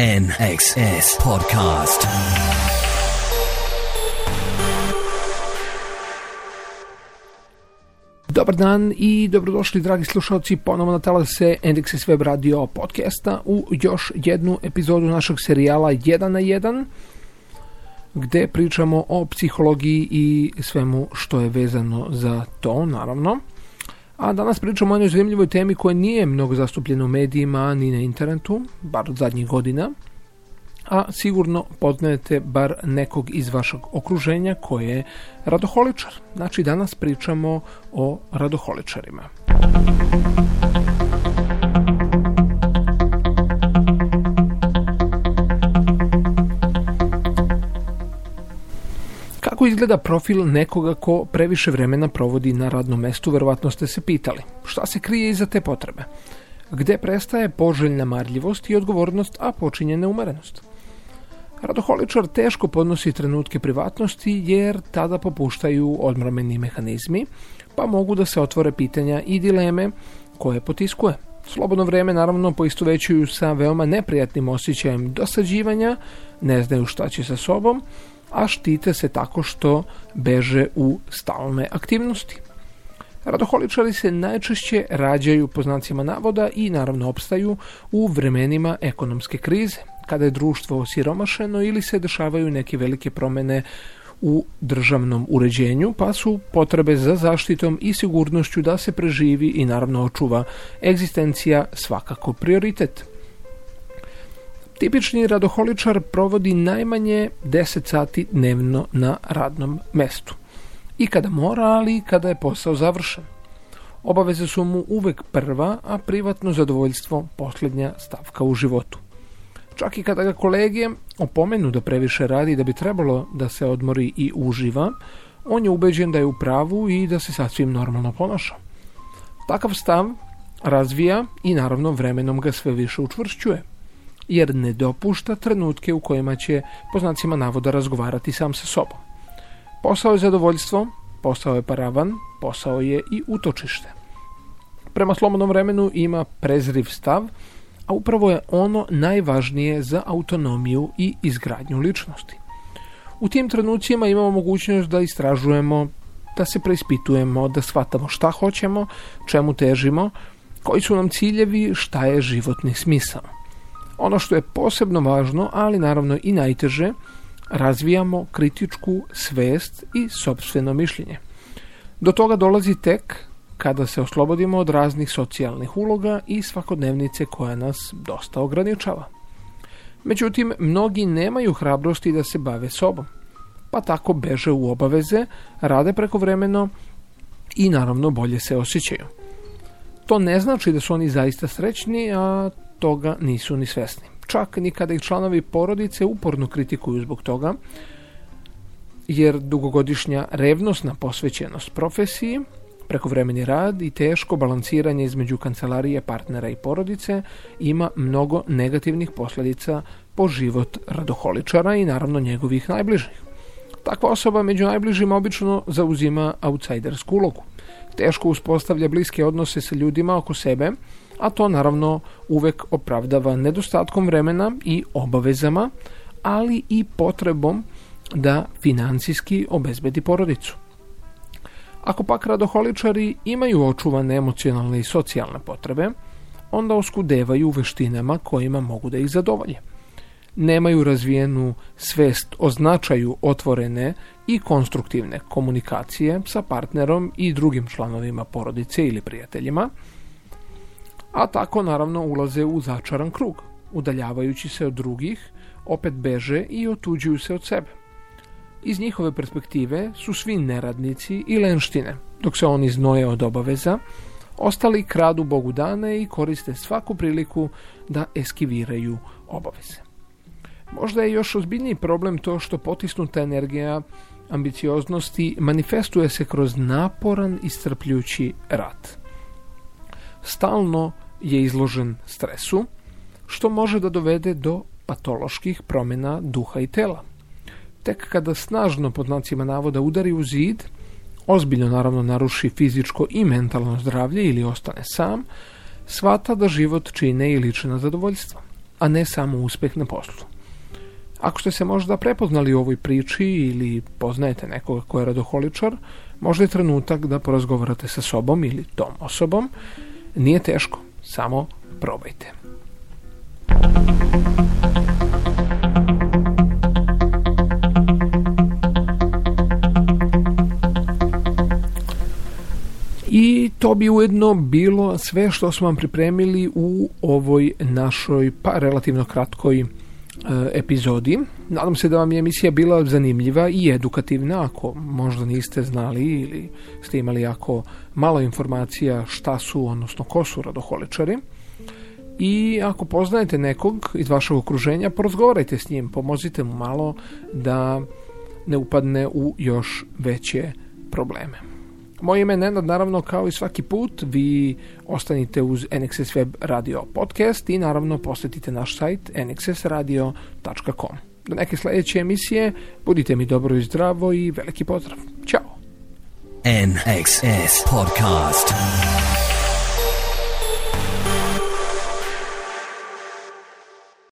NXS Podcast. Dobar dan i dobrodošli dragi slušalci ponovno na talase NXS Web Radio podcasta u još jednu epizodu našeg serijala 1 na 1 gdje pričamo o psihologiji i svemu što je vezano za to, naravno. A danas pričamo o jednoj zanimljivoj temi koja nije mnogo zastupljena u medijima ni na internetu, bar od zadnjih godina, a sigurno poznajete bar nekog iz vašeg okruženja koje je radoholičar. Znači danas pričamo o radoholičarima. Kako izgleda profil nekoga ko previše vremena provodi na radnom mestu, verovatno ste se pitali. Šta se krije iza te potrebe? Gde prestaje poželjna marljivost i odgovornost, a počinje neumerenost? Radoholičar teško podnosi trenutke privatnosti jer tada popuštaju odmrameni mehanizmi, pa mogu da se otvore pitanja i dileme koje potiskuje. Slobodno vrijeme naravno poistovećuju sa veoma neprijatnim osjećajem dosađivanja, ne znaju šta će sa sobom, a štite se tako što beže u stalne aktivnosti. Radoholičari se najčešće rađaju po znacima navoda i naravno opstaju u vremenima ekonomske krize, kada je društvo osiromašeno ili se dešavaju neke velike promjene u državnom uređenju, pa su potrebe za zaštitom i sigurnošću da se preživi i naravno očuva egzistencija svakako prioritet. Tipični radoholičar provodi najmanje 10 sati dnevno na radnom mestu. I kada mora, ali i kada je posao završen. Obaveze su mu uvek prva, a privatno zadovoljstvo posljednja stavka u životu. Čak i kada ga kolege opomenu da previše radi da bi trebalo da se odmori i uživa, on je ubeđen da je u pravu i da se sasvim normalno ponaša. Takav stav razvija i naravno vremenom ga sve više učvršćuje jer ne dopušta trenutke u kojima će po znacima navoda razgovarati sam sa sobom. Posao je zadovoljstvo, posao je paravan, posao je i utočište. Prema slobodnom vremenu ima prezriv stav, a upravo je ono najvažnije za autonomiju i izgradnju ličnosti. U tim trenucima imamo mogućnost da istražujemo, da se preispitujemo, da shvatamo šta hoćemo, čemu težimo, koji su nam ciljevi, šta je životni smisao. Ono što je posebno važno, ali naravno i najteže, razvijamo kritičku svest i sobstveno mišljenje. Do toga dolazi tek kada se oslobodimo od raznih socijalnih uloga i svakodnevnice koja nas dosta ograničava. Međutim, mnogi nemaju hrabrosti da se bave sobom, pa tako beže u obaveze, rade prekovremeno i naravno bolje se osjećaju. To ne znači da su oni zaista srećni, a toga nisu ni svesni. Čak ni kada ih članovi porodice uporno kritikuju zbog toga, jer dugogodišnja revnosna posvećenost profesiji, prekovremeni rad i teško balansiranje između kancelarije, partnera i porodice ima mnogo negativnih posljedica po život radoholičara i naravno njegovih najbližih. Takva osoba među najbližima obično zauzima outsidersku ulogu. Teško uspostavlja bliske odnose sa ljudima oko sebe, a to naravno uvek opravdava nedostatkom vremena i obavezama, ali i potrebom da financijski obezbedi porodicu. Ako pak radoholičari imaju očuvane emocionalne i socijalne potrebe, onda oskudevaju veštinama kojima mogu da ih zadovolje. Nemaju razvijenu svest o značaju otvorene i konstruktivne komunikacije sa partnerom i drugim članovima porodice ili prijateljima, a tako naravno ulaze u začaran krug, udaljavajući se od drugih, opet beže i otuđuju se od sebe. Iz njihove perspektive su svi neradnici i lenštine, dok se oni znoje od obaveza, ostali kradu Bogu dane i koriste svaku priliku da eskiviraju obaveze. Možda je još ozbiljniji problem to što potisnuta energija ambicioznosti manifestuje se kroz naporan i strpljući rad. Stalno je izložen stresu, što može da dovede do patoloških promjena duha i tela. Tek kada snažno pod znacima navoda udari u zid, ozbiljno naravno naruši fizičko i mentalno zdravlje ili ostane sam, svata da život čine i lična zadovoljstva. a ne samo uspeh na poslu. Ako ste se možda prepoznali u ovoj priči ili poznajete nekoga ko je radoholičar, možda je trenutak da porazgovarate sa sobom ili tom osobom. Nije teško, samo probajte. I to bi ujedno bilo sve što smo vam pripremili u ovoj našoj pa relativno kratkoj e, epizodi. Nadam se da vam je emisija bila zanimljiva i edukativna ako možda niste znali ili ste imali jako malo informacija šta su, odnosno ko su radoholičari. I ako poznajete nekog iz vašeg okruženja, porazgovarajte s njim, pomozite mu malo da ne upadne u još veće probleme. Moje ime je Nenad, naravno kao i svaki put, vi ostanite uz NXS Web Radio podcast i naravno posjetite naš sajt nxsradio.com. Do neke sljedeće emisije, budite mi dobro i zdravo i veliki pozdrav. Ćao! NXS Podcast